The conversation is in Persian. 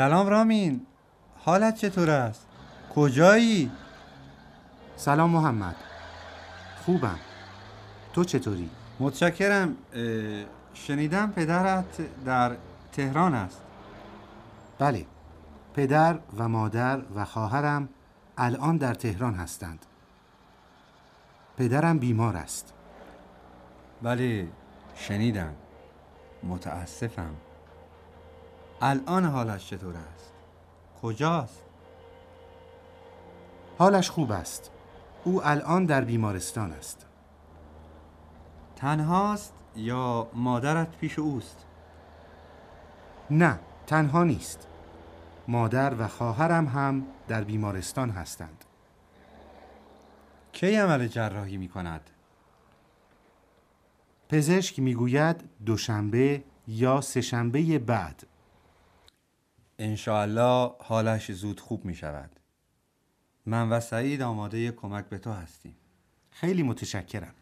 سلام رامین. حالت چطور است؟ کجایی؟ سلام محمد. خوبم. تو چطوری؟ متشکرم. شنیدم پدرت در تهران است. بله. پدر و مادر و خواهرم الان در تهران هستند. پدرم بیمار است. بله شنیدم. متاسفم. الان حالش چطور است؟ کجاست؟ حالش خوب است او الان در بیمارستان است تنهاست یا مادرت پیش اوست؟ نه تنها نیست مادر و خواهرم هم در بیمارستان هستند کی عمل جراحی می کند؟ پزشک می‌گوید دوشنبه یا سهشنبه بعد انشاءالله حالش زود خوب می شود من و سعید آماده کمک به تو هستیم. خیلی متشکرم.